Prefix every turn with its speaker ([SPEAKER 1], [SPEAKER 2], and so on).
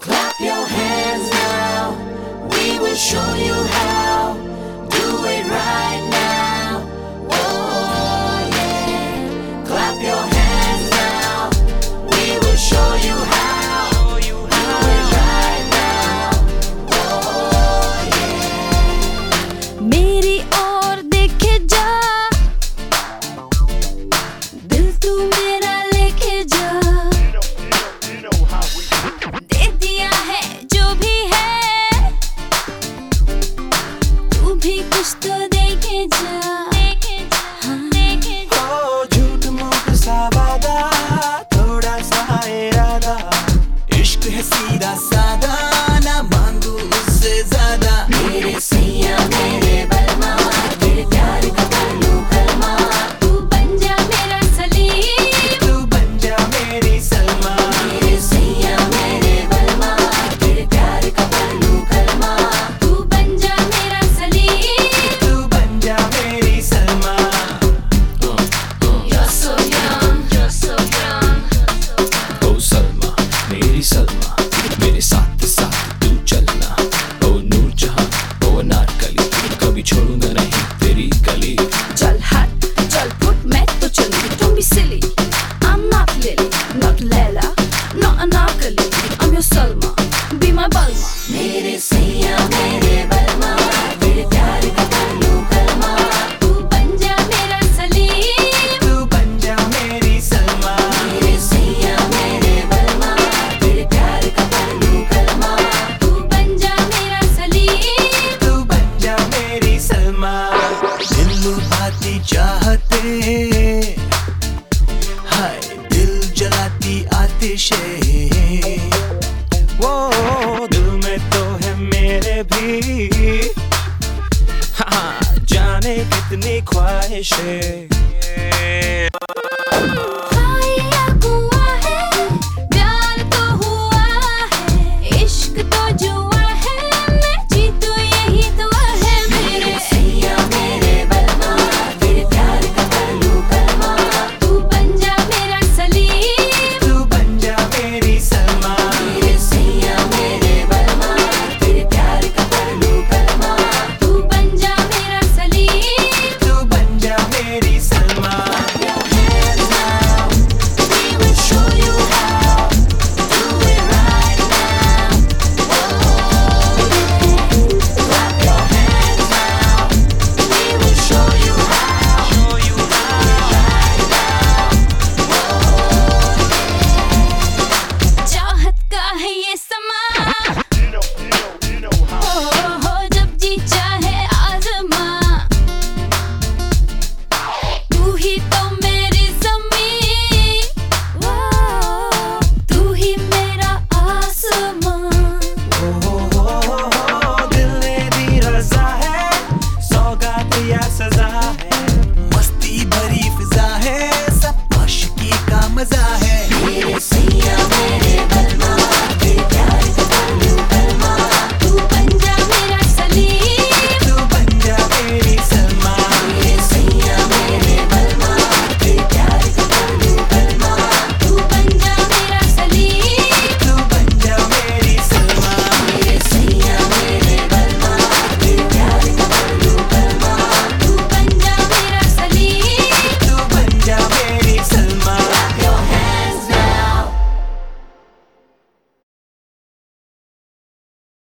[SPEAKER 1] Clap your hands now. We will show you how.
[SPEAKER 2] Selma. चाहते हाय, दिल जलाती आतिश। वो दिल में तो है मेरे भी। हाँ जाने कितनी ख्वाहिशें।